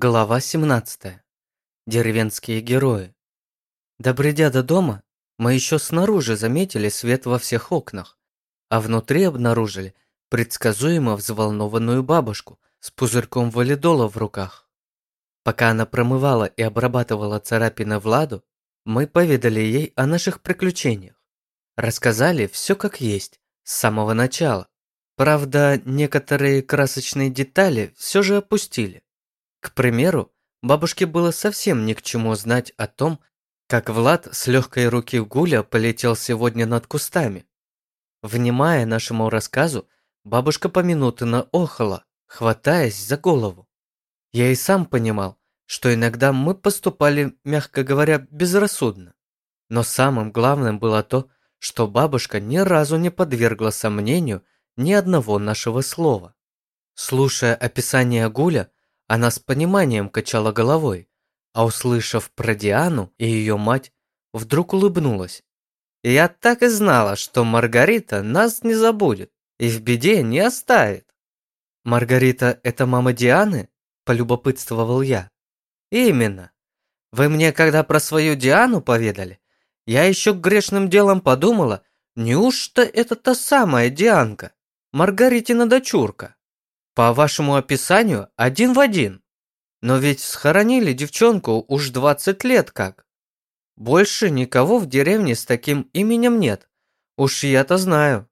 Глава 17. Деревенские герои. Добредя до дома, мы еще снаружи заметили свет во всех окнах, а внутри обнаружили предсказуемо взволнованную бабушку с пузырьком валидола в руках. Пока она промывала и обрабатывала царапины Владу, мы поведали ей о наших приключениях. Рассказали все как есть, с самого начала. Правда, некоторые красочные детали все же опустили. К примеру, бабушке было совсем ни к чему знать о том, как Влад с легкой руки Гуля полетел сегодня над кустами. Внимая нашему рассказу, бабушка поминутно охала, хватаясь за голову. Я и сам понимал, что иногда мы поступали, мягко говоря, безрассудно. Но самым главным было то, что бабушка ни разу не подвергла сомнению ни одного нашего слова. Слушая описание Гуля, она с пониманием качала головой, а услышав про Диану и ее мать, вдруг улыбнулась. «Я так и знала, что Маргарита нас не забудет и в беде не оставит». «Маргарита – это мама Дианы?» – полюбопытствовал я. «Именно. Вы мне когда про свою Диану поведали, я еще грешным делом подумала, неужто это та самая Дианка, Маргаритина дочурка?» По вашему описанию, один в один. Но ведь схоронили девчонку уж 20 лет как. Больше никого в деревне с таким именем нет. Уж я-то знаю.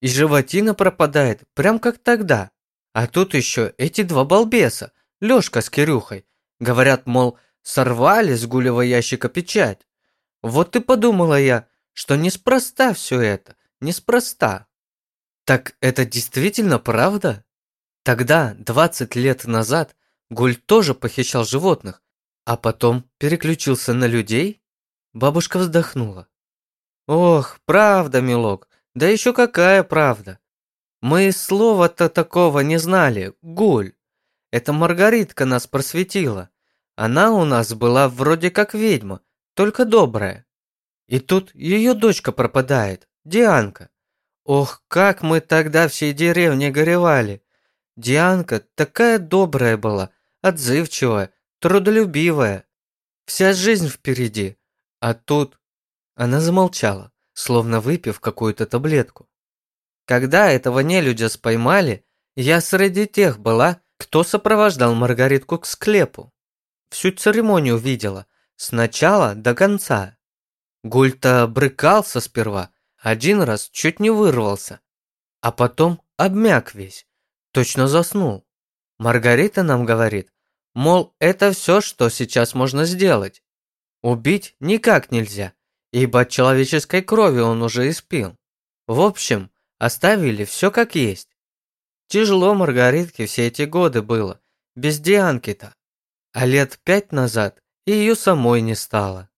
И животина пропадает, прям как тогда. А тут еще эти два балбеса, Лешка с Кирюхой. Говорят, мол, сорвали с гулевого ящика печать. Вот и подумала я, что неспроста все это, неспроста. Так это действительно правда? Тогда, 20 лет назад, Гуль тоже похищал животных, а потом переключился на людей? Бабушка вздохнула. Ох, правда, милок, да еще какая правда. Мы слова-то такого не знали, Гуль. Это Маргаритка нас просветила. Она у нас была вроде как ведьма, только добрая. И тут ее дочка пропадает, Дианка. Ох, как мы тогда всей деревне горевали. Дианка такая добрая была, отзывчивая, трудолюбивая. Вся жизнь впереди. А тут... Она замолчала, словно выпив какую-то таблетку. Когда этого нелюдя споймали, я среди тех была, кто сопровождал Маргаритку к склепу. Всю церемонию видела, с начала до конца. Гульта брыкался сперва, один раз чуть не вырвался, а потом обмяк весь. Точно заснул. Маргарита нам говорит, мол, это все, что сейчас можно сделать. Убить никак нельзя, ибо от человеческой крови он уже испил. В общем, оставили все как есть. Тяжело Маргаритке все эти годы было, без Дианки-то. А лет пять назад ее самой не стало.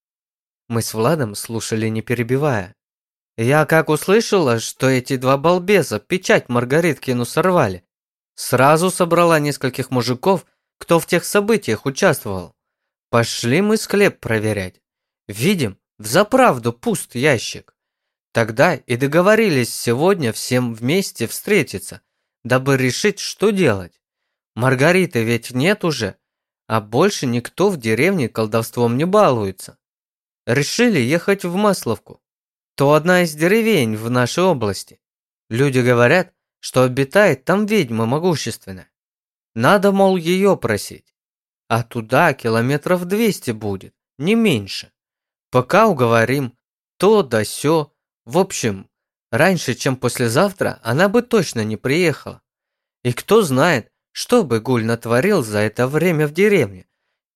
Мы с Владом слушали не перебивая. Я как услышала, что эти два балбеса печать Маргариткину сорвали, Сразу собрала нескольких мужиков, кто в тех событиях участвовал. Пошли мы склеп проверять. Видим, взаправду пуст ящик. Тогда и договорились сегодня всем вместе встретиться, дабы решить, что делать. Маргариты ведь нет уже, а больше никто в деревне колдовством не балуется. Решили ехать в Масловку. То одна из деревень в нашей области. Люди говорят, что обитает там ведьма могущественная. Надо, мол, ее просить. А туда километров двести будет, не меньше. Пока уговорим, то да сё. В общем, раньше, чем послезавтра, она бы точно не приехала. И кто знает, что бы Гуль натворил за это время в деревне,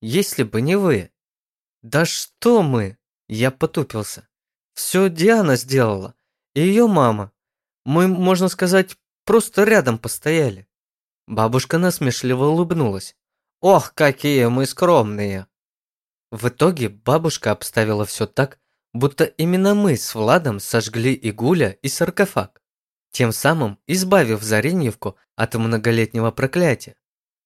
если бы не вы. Да что мы? Я потупился. Все Диана сделала, и ее мама. Мы, можно сказать, Просто рядом постояли. Бабушка насмешливо улыбнулась. Ох, какие мы скромные. В итоге бабушка обставила все так, будто именно мы с Владом сожгли и Гуля, и саркофаг, тем самым избавив Зареньевку от многолетнего проклятия.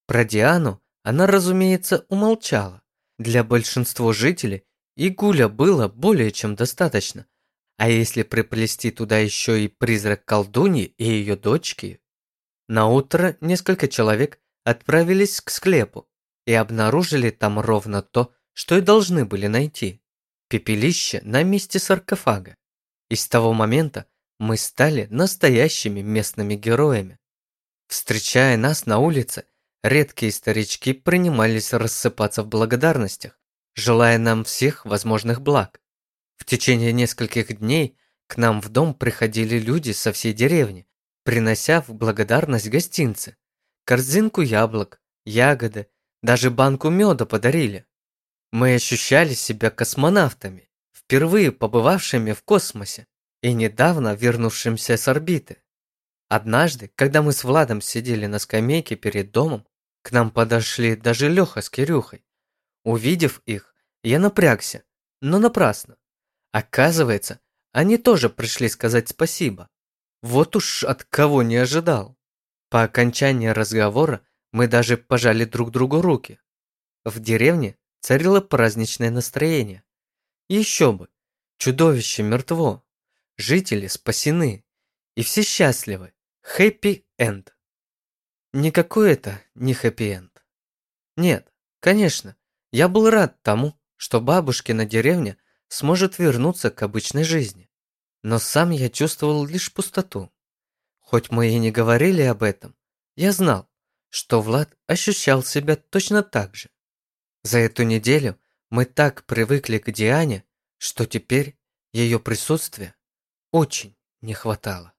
Про Диану она, разумеется, умолчала. Для большинства жителей и Гуля было более чем достаточно, а если приплести туда еще и призрак колдуньи и ее дочки? На утро несколько человек отправились к склепу и обнаружили там ровно то, что и должны были найти – пепелище на месте саркофага. И с того момента мы стали настоящими местными героями. Встречая нас на улице, редкие старички принимались рассыпаться в благодарностях, желая нам всех возможных благ. В течение нескольких дней к нам в дом приходили люди со всей деревни, принося в благодарность гостинцы, корзинку яблок, ягоды, даже банку меда подарили. Мы ощущали себя космонавтами, впервые побывавшими в космосе и недавно вернувшимся с орбиты. Однажды, когда мы с Владом сидели на скамейке перед домом, к нам подошли даже Леха с Кирюхой. Увидев их, я напрягся, но напрасно. Оказывается, они тоже пришли сказать спасибо. Вот уж от кого не ожидал. По окончании разговора мы даже пожали друг другу руки. В деревне царило праздничное настроение. Еще бы, чудовище мертво, жители спасены, и все счастливы. Хэппи-энд. Никакой это не хэппи-энд. Нет, конечно, я был рад тому, что бабушкина деревня сможет вернуться к обычной жизни. Но сам я чувствовал лишь пустоту. Хоть мы и не говорили об этом, я знал, что Влад ощущал себя точно так же. За эту неделю мы так привыкли к Диане, что теперь ее присутствия очень не хватало.